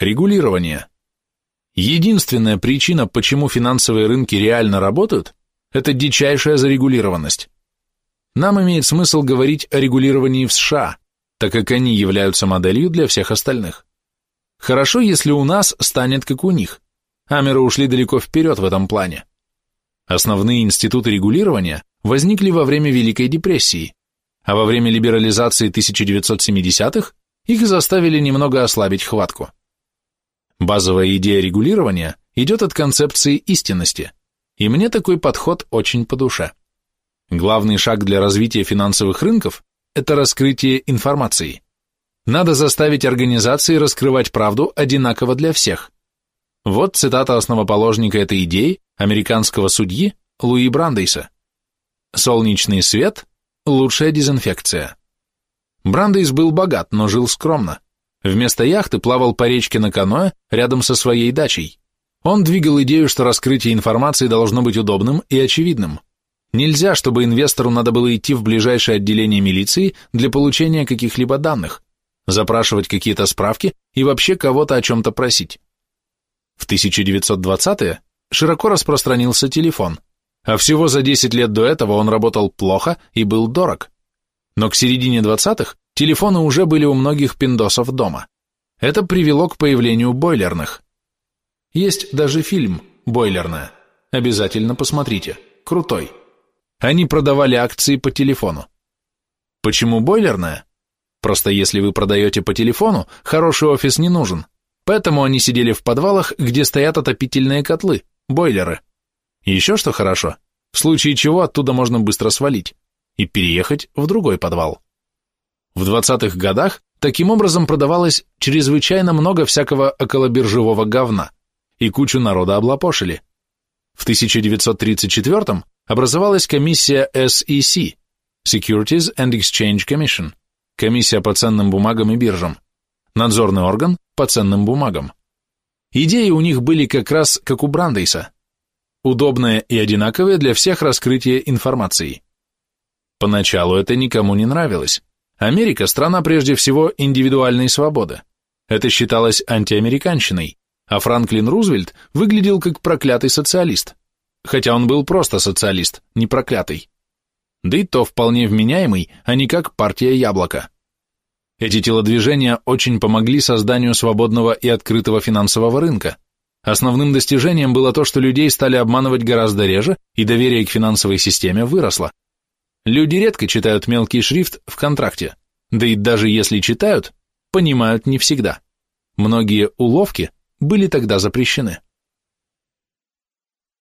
Регулирование. Единственная причина, почему финансовые рынки реально работают, это дичайшая зарегулированность. Нам имеет смысл говорить о регулировании в США, так как они являются моделью для всех остальных. Хорошо, если у нас станет как у них. Амеры ушли далеко вперед в этом плане. Основные институты регулирования возникли во время Великой депрессии, а во время либерализации 1970-х их заставили немного ослабить хватку. Базовая идея регулирования идет от концепции истинности, и мне такой подход очень по душе. Главный шаг для развития финансовых рынков – это раскрытие информации. Надо заставить организации раскрывать правду одинаково для всех. Вот цитата основоположника этой идеи, американского судьи Луи Брандейса. «Солнечный свет – лучшая дезинфекция». Брандейс был богат, но жил скромно. Вместо яхты плавал по речке на каноэ рядом со своей дачей. Он двигал идею, что раскрытие информации должно быть удобным и очевидным. Нельзя, чтобы инвестору надо было идти в ближайшее отделение милиции для получения каких-либо данных, запрашивать какие-то справки и вообще кого-то о чем-то просить. В 1920-е широко распространился телефон, а всего за 10 лет до этого он работал плохо и был дорог. Но к середине 20-х телефоны уже были у многих пиндосов дома. Это привело к появлению бойлерных. Есть даже фильм «Бойлерная». Обязательно посмотрите. Крутой. Они продавали акции по телефону. Почему бойлерная? Просто если вы продаете по телефону, хороший офис не нужен. Поэтому они сидели в подвалах, где стоят отопительные котлы, бойлеры. еще что хорошо, в случае чего оттуда можно быстро свалить и переехать в другой подвал. В 20-х годах таким образом продавалось чрезвычайно много всякого околобиржевого говна, и кучу народа облапошили. В 1934 образовалась комиссия SEC – Securities and Exchange Commission, комиссия по ценным бумагам и биржам, надзорный орган по ценным бумагам. Идеи у них были как раз как у Брандейса – удобные и одинаковые для всех раскрытие информации. Поначалу это никому не нравилось. Америка – страна прежде всего индивидуальной свободы. Это считалось антиамериканщиной, а Франклин Рузвельт выглядел как проклятый социалист. Хотя он был просто социалист, не проклятый. Да и то вполне вменяемый, а не как партия яблока. Эти телодвижения очень помогли созданию свободного и открытого финансового рынка. Основным достижением было то, что людей стали обманывать гораздо реже, и доверие к финансовой системе выросло. Люди редко читают мелкий шрифт в контракте, да и даже если читают, понимают не всегда. Многие уловки были тогда запрещены.